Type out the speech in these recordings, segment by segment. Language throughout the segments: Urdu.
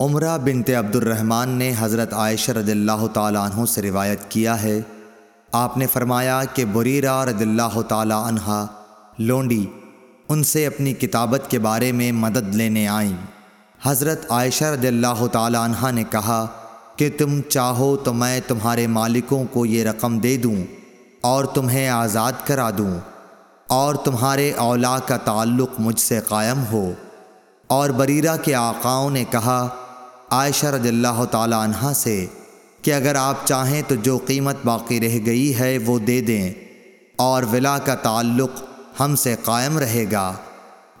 عمرہ بنت عبد الرحمن نے حضرت عائشہ رضی اللہ تعالیٰ عنہ سے روایت کیا ہے۔ آپ نے فرمایا کہ بریرہ رضی اللہ تعالیٰ عنہ لونڈی، ان سے اپنی کتابت کے بارے میں مدد لینے آئیں۔ حضرت عائشہ رضی اللہ تعالیٰ عنہ نے کہا کہ تم چاہو تو میں تمہارے مالکوں کو یہ رقم دے دوں اور تمہیں آزاد کرا دوں اور تمہارے اولا کا تعلق مجھ سے قائم ہو۔ اور بریرہ کے آقاؤں نے کہا عائشہ رضی اللہ تعالیٰ عنہ سے کہ اگر آپ چاہیں تو جو قیمت باقی رہ گئی ہے وہ دے دیں اور ولا کا تعلق ہم سے قائم رہے گا۔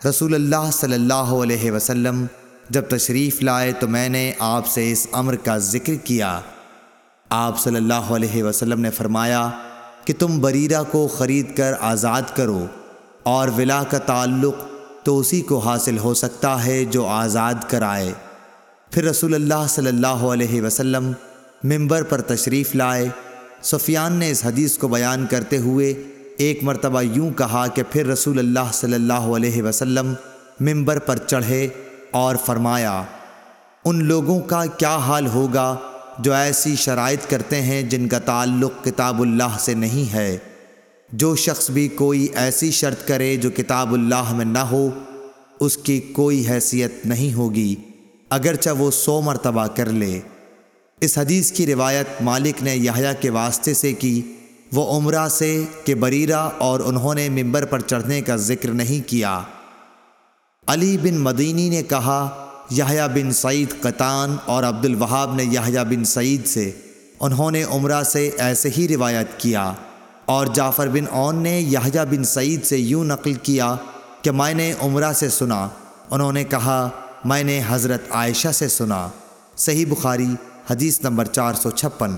رسول اللہ صلی اللہ علیہ وسلم جب تشریف لائے تو میں نے آپ سے اس امر کا ذکر کیا۔ آپ صلی اللہ علیہ وسلم نے فرمایا کہ تم بریرہ کو خرید کر آزاد کرو اور ولا کا تعلق تو اسی کو حاصل ہو سکتا ہے جو آزاد کرائے۔ پھر رسول اللہ صلی اللہ علیہ وسلم ممبر پر تشریف لائے۔ سفیان نے اس حدیث کو بیان کرتے ہوئے ایک مرتبہ یوں کہا کہ پھر رسول اللہ صلی اللہ علیہ وسلم ممبر پر چڑھے اور فرمایا، ان لوگوں کا کیا حال ہوگا جو ایسی شرائط کرتے ہیں جن کا تعلق کتاب اللہ سے نہیں ہے؟ جو شخص بھی کوئی ایسی شرط کرے جو کتاب اللہ میں نہ ہو، اس کی کوئی حیثیت نہیں ہوگی۔ اگرچہ وہ سو مرتبہ کر لے۔ اس حدیث کی روایت مالک نے یحییٰ کے واسطے سے کی۔ وہ عمرہ سے کہ بریرہ اور انہوں نے ممبر پر چڑھنے کا ذکر نہیں کیا۔ علی بن مدینی نے کہا، یحییٰ بن سعید قطان اور عبد الوہاب نے یحییٰ بن سعید سے۔ انہوں نے عمرہ سے ایسے ہی روایت کیا۔ اور جعفر بن اون نے یحییٰ بن سعید سے یوں نقل کیا کہ میں نے عمرہ سے سنا۔ انہوں نے کہا میں نے حضرت عائشہ سے سنا۔ صحیح بخاری حدیث نمبر چار سو چھپن۔